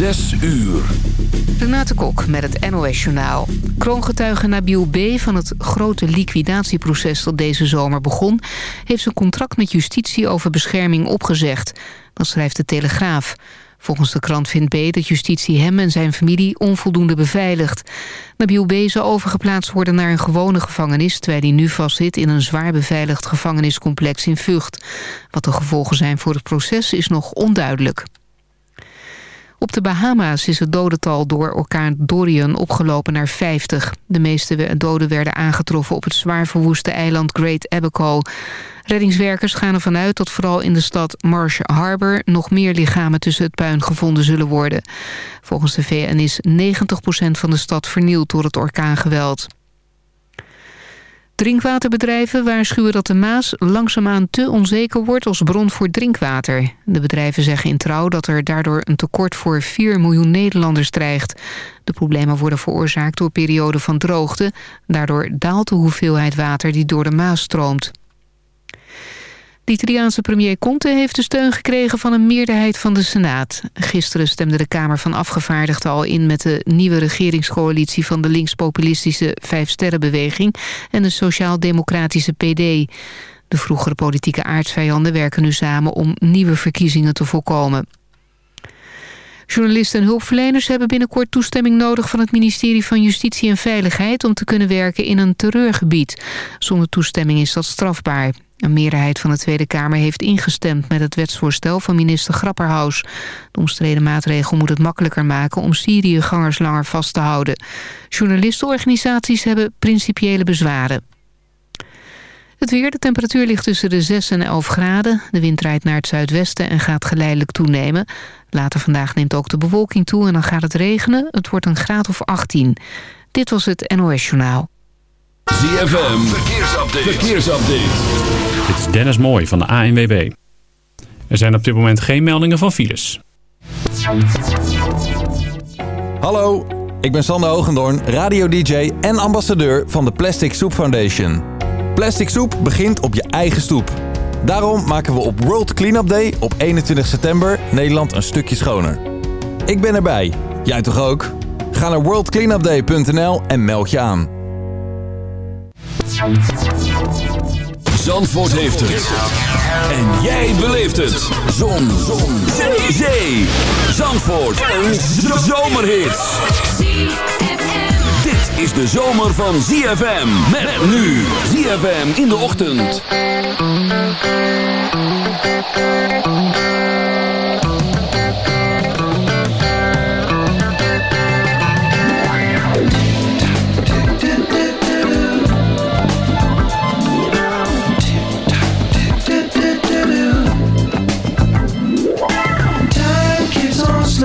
Zes uur. Renate Kok met het NOS Journaal. Kroongetuige Nabil B. van het grote liquidatieproces dat deze zomer begon... heeft zijn contract met justitie over bescherming opgezegd. Dat schrijft de Telegraaf. Volgens de krant vindt B. dat justitie hem en zijn familie onvoldoende beveiligt. Nabil B. zou overgeplaatst worden naar een gewone gevangenis... terwijl hij nu vastzit in een zwaar beveiligd gevangeniscomplex in Vught. Wat de gevolgen zijn voor het proces is nog onduidelijk. Op de Bahama's is het dodental door orkaan Dorian opgelopen naar 50. De meeste doden werden aangetroffen op het zwaar verwoeste eiland Great Abaco. Reddingswerkers gaan ervan uit dat vooral in de stad Marsh Harbor... nog meer lichamen tussen het puin gevonden zullen worden. Volgens de VN is 90% van de stad vernield door het orkaangeweld. Drinkwaterbedrijven waarschuwen dat de Maas langzaamaan te onzeker wordt als bron voor drinkwater. De bedrijven zeggen in trouw dat er daardoor een tekort voor 4 miljoen Nederlanders dreigt. De problemen worden veroorzaakt door perioden van droogte. Daardoor daalt de hoeveelheid water die door de Maas stroomt. De Italiaanse premier Conte heeft de steun gekregen van een meerderheid van de Senaat. Gisteren stemde de Kamer van Afgevaardigden al in met de nieuwe regeringscoalitie van de linkspopulistische Vijfsterrenbeweging en de sociaal-democratische PD. De vroegere politieke aardsvijanden werken nu samen om nieuwe verkiezingen te voorkomen. Journalisten en hulpverleners hebben binnenkort toestemming nodig van het ministerie van Justitie en Veiligheid om te kunnen werken in een terreurgebied. Zonder toestemming is dat strafbaar. Een meerderheid van de Tweede Kamer heeft ingestemd met het wetsvoorstel van minister Grapperhaus. De omstreden maatregel moet het makkelijker maken om Syriëgangers langer vast te houden. Journalistenorganisaties hebben principiële bezwaren. Het weer, de temperatuur ligt tussen de 6 en 11 graden. De wind draait naar het zuidwesten en gaat geleidelijk toenemen. Later vandaag neemt ook de bewolking toe en dan gaat het regenen. Het wordt een graad of 18. Dit was het NOS Journaal. ZFM, verkeersupdate. verkeersupdate. Dit is Dennis Mooij van de ANWB. Er zijn op dit moment geen meldingen van files. Hallo, ik ben Sander Hogendoorn, radio-dj en ambassadeur van de Plastic Soup Foundation. Plastic soep begint op je eigen stoep. Daarom maken we op World Cleanup Day op 21 september Nederland een stukje schoner. Ik ben erbij. Jij toch ook? Ga naar worldcleanupday.nl en meld je aan. Zandvoort heeft het. En jij beleeft het. Zon. Zon. Zee. Zee. Zandvoort. Een zomerhit. Dit is de zomer van ZFM. Met nu. ZFM in de ochtend.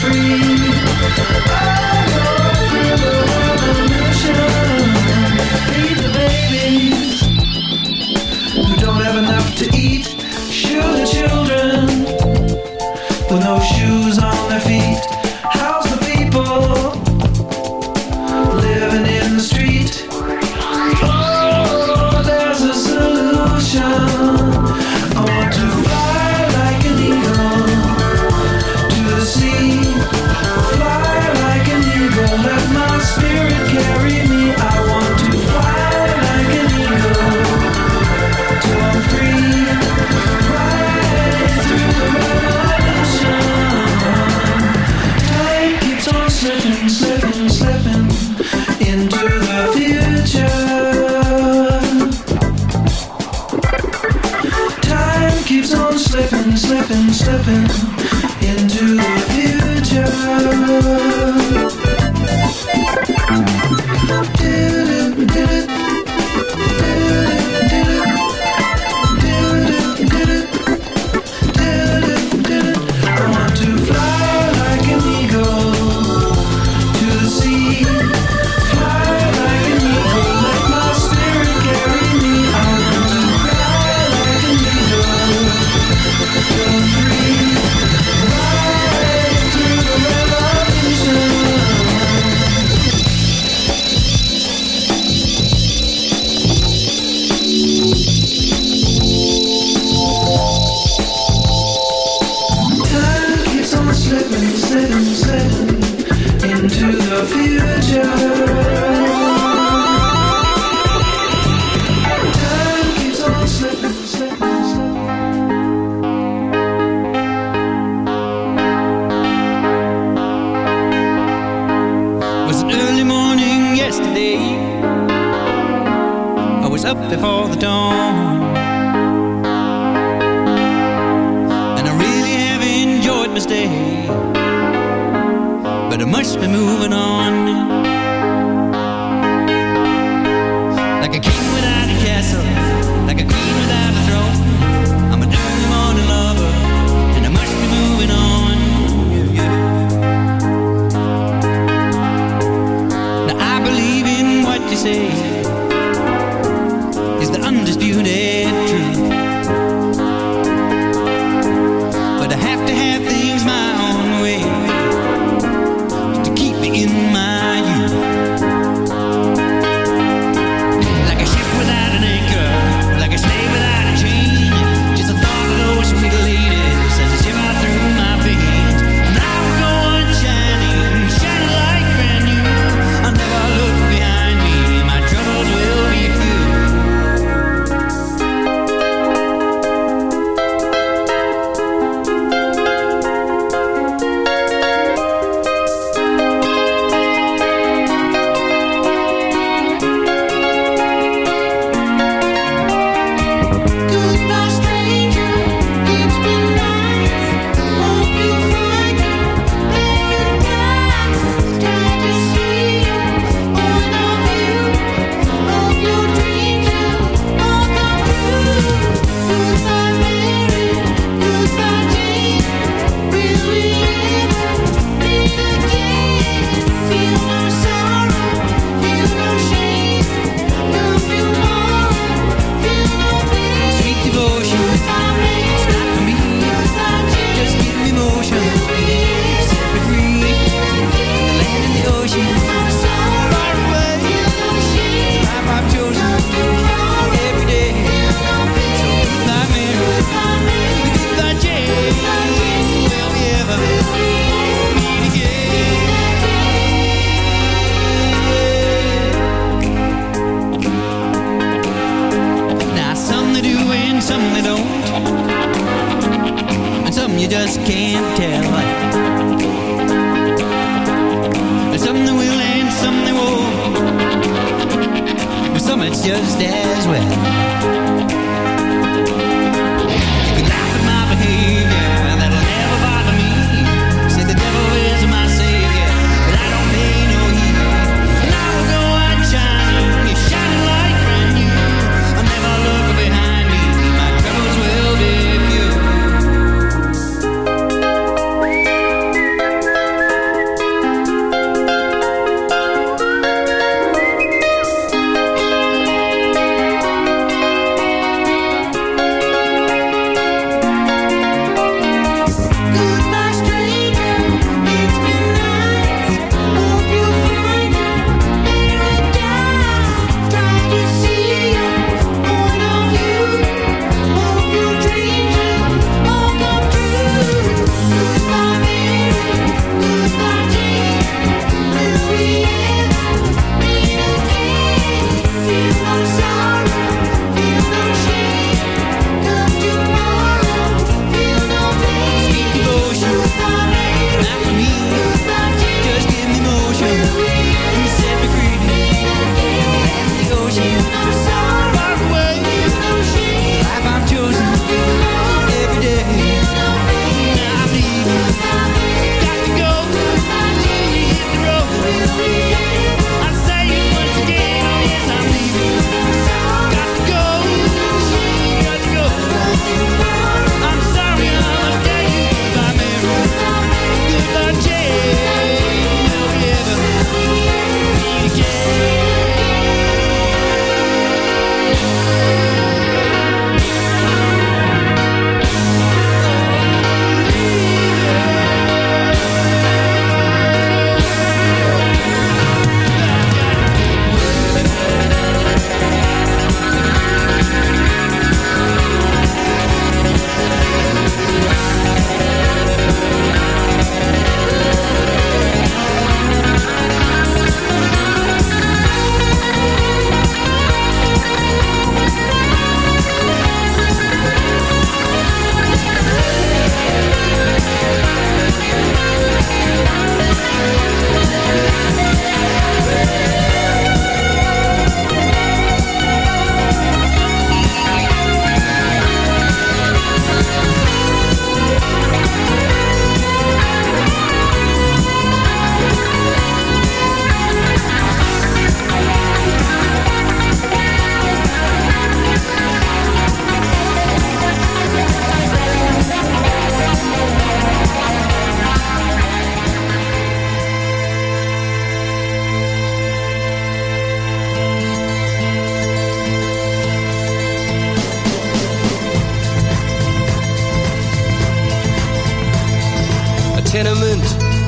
free.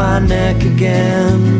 my neck again.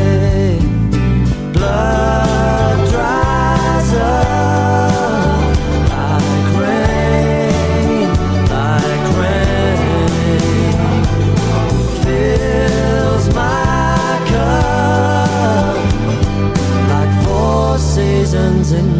And.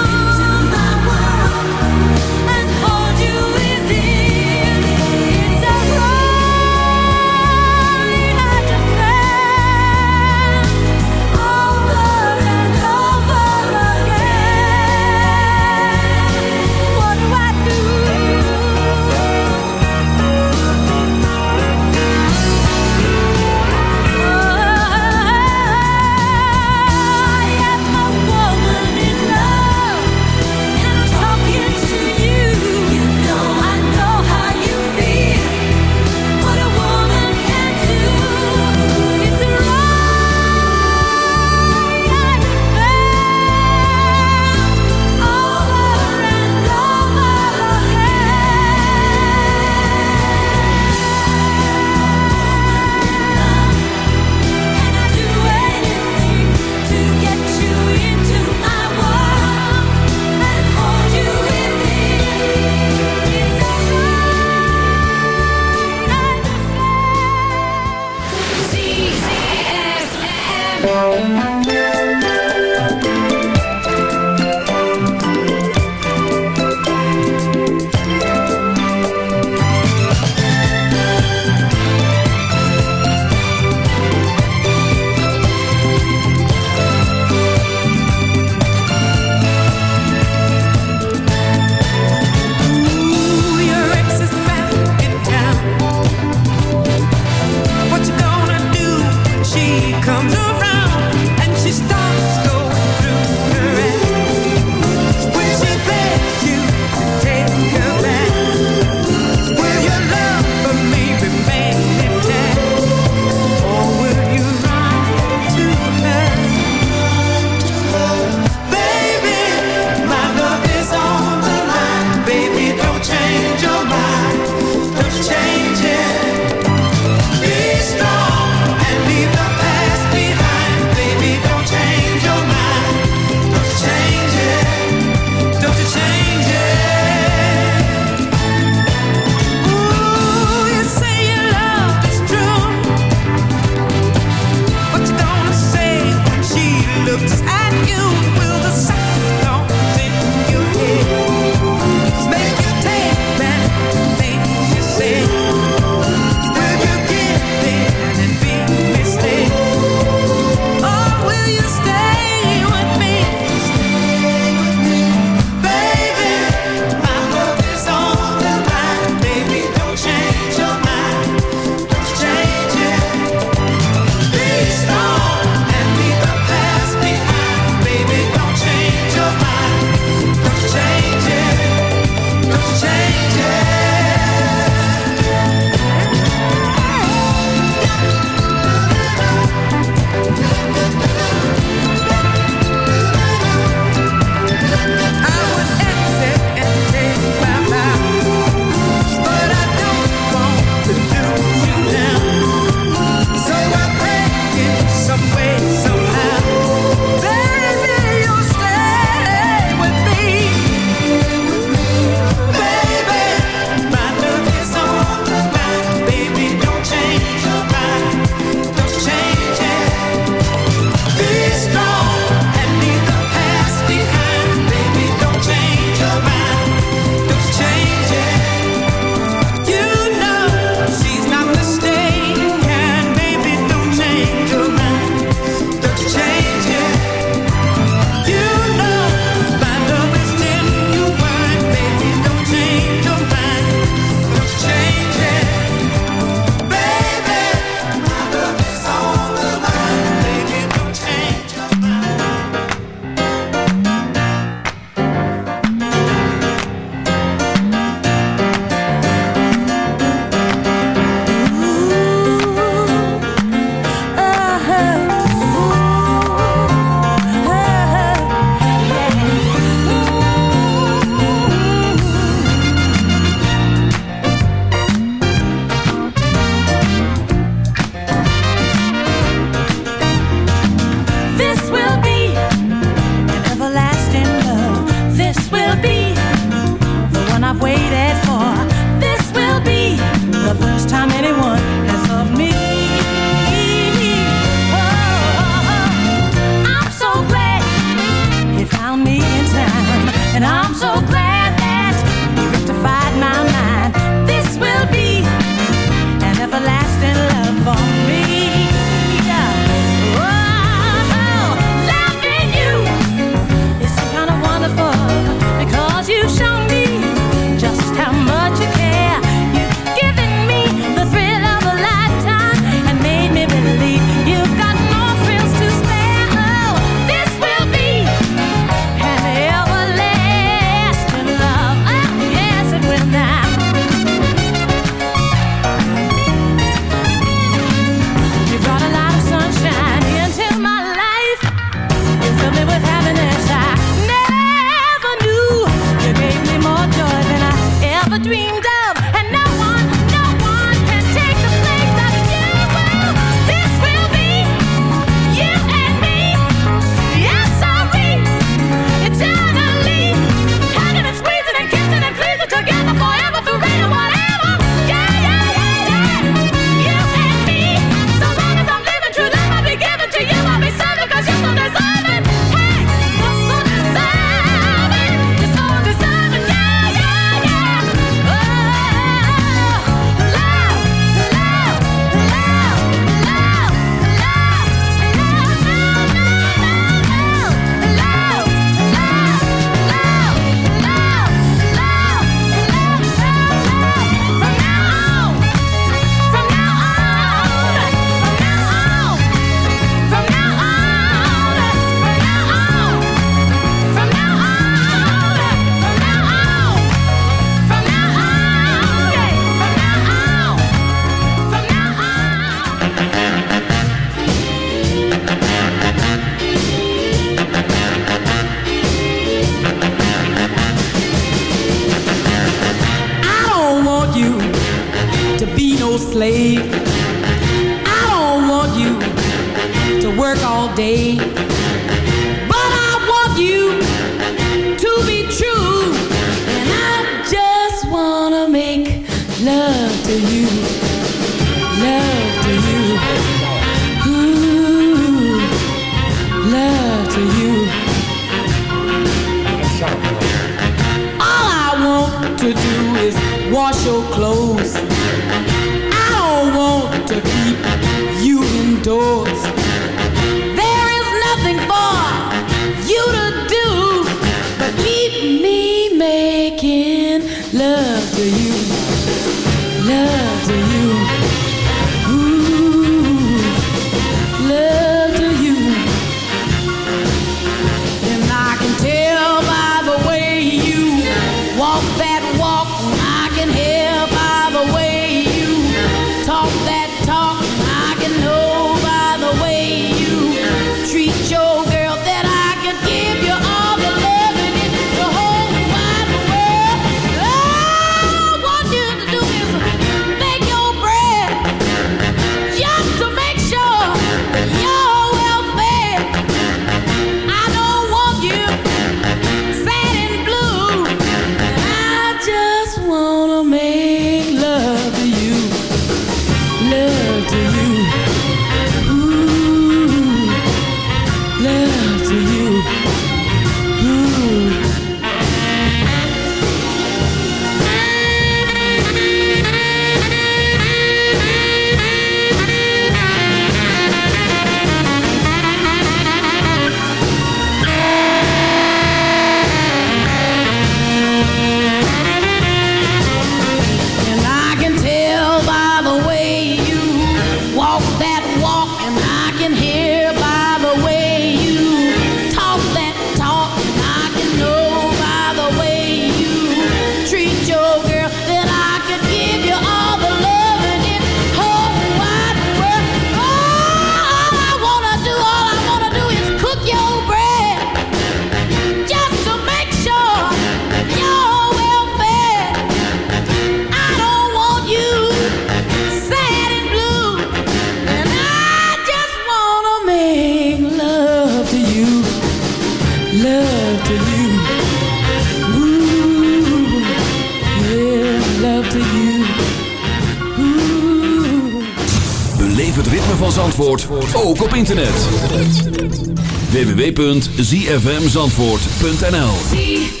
www.zfmzandvoort.nl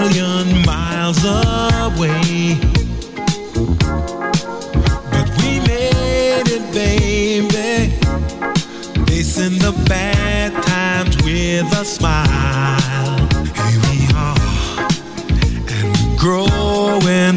million miles away. But we made it, baby. Facing the bad times with a smile. Here we are, and growing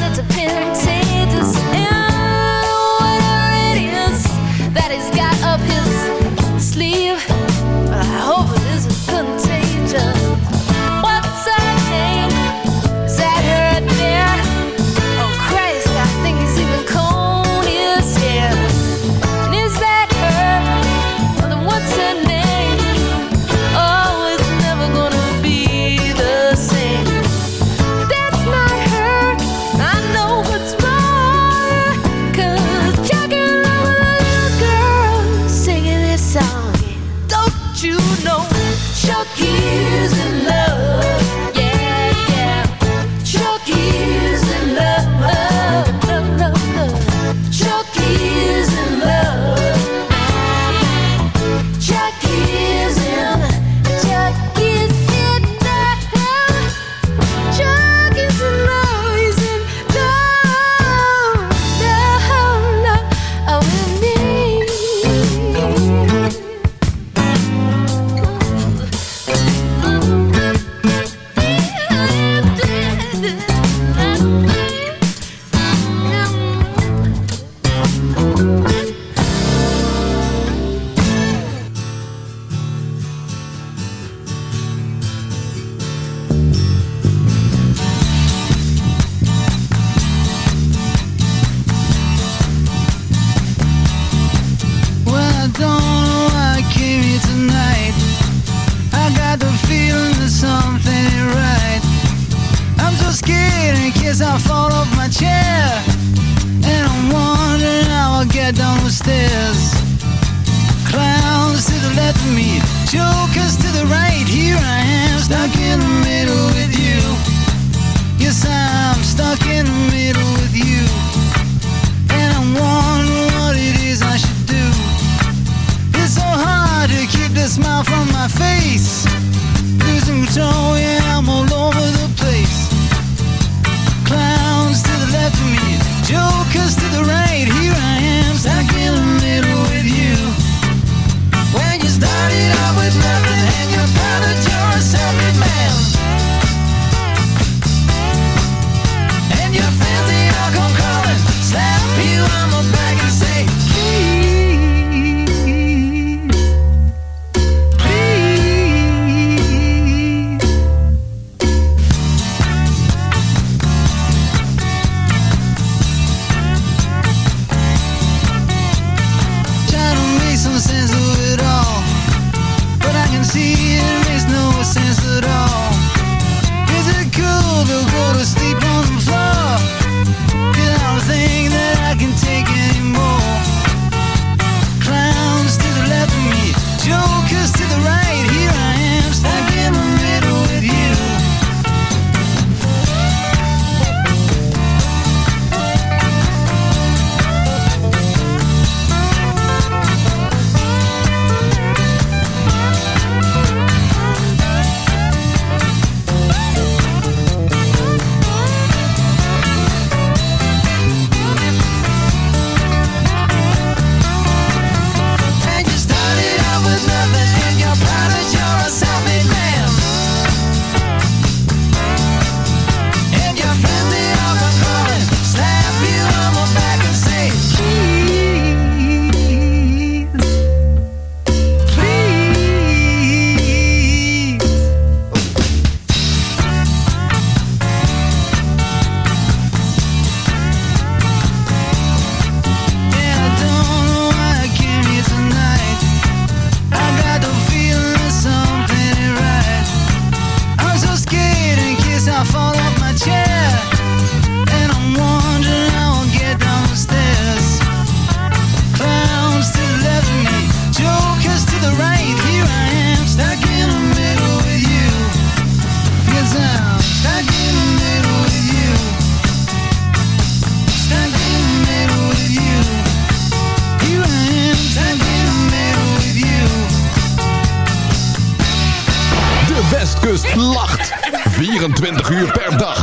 20 uur per dag.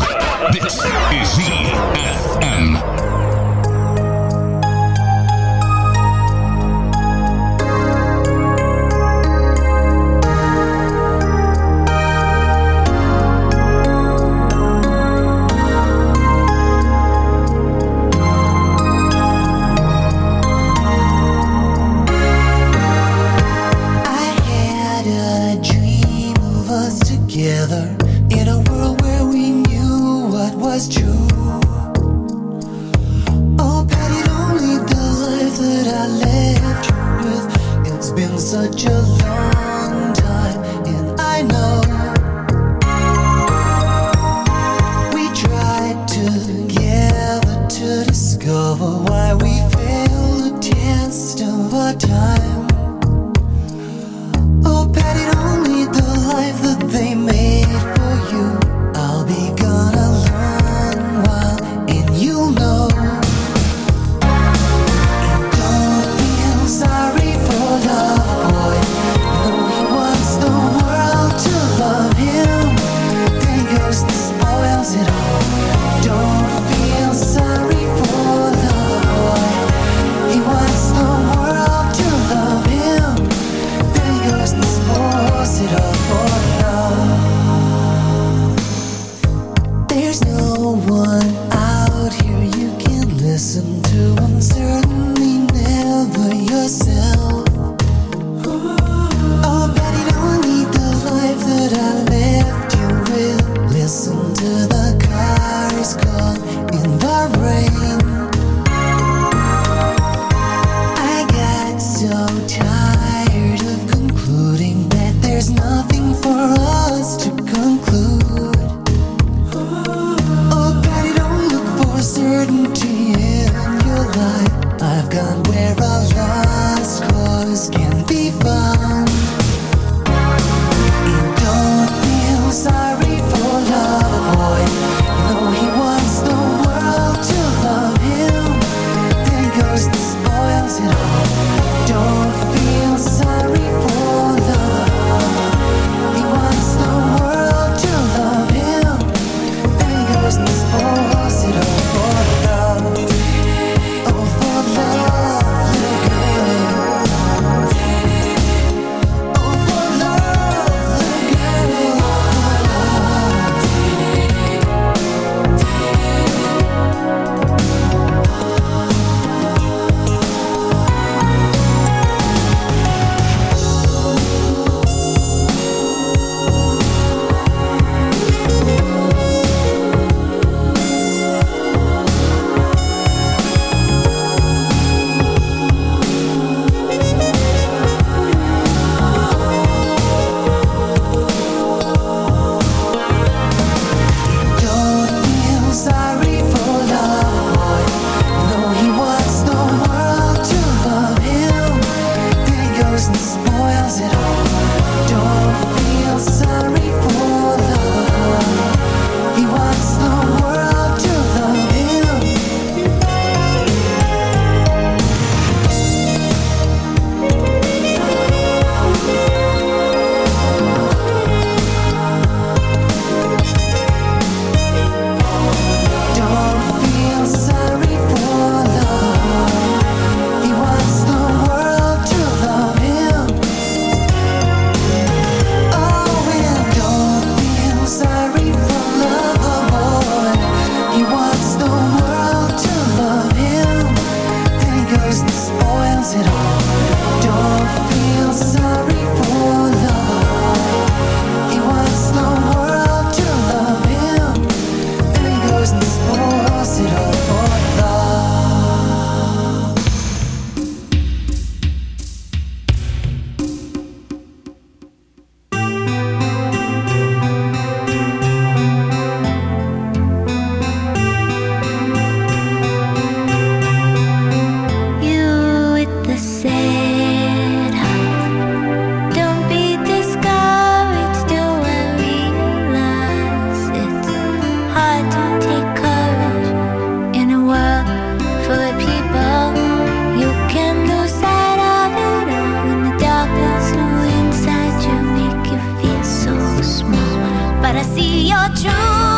就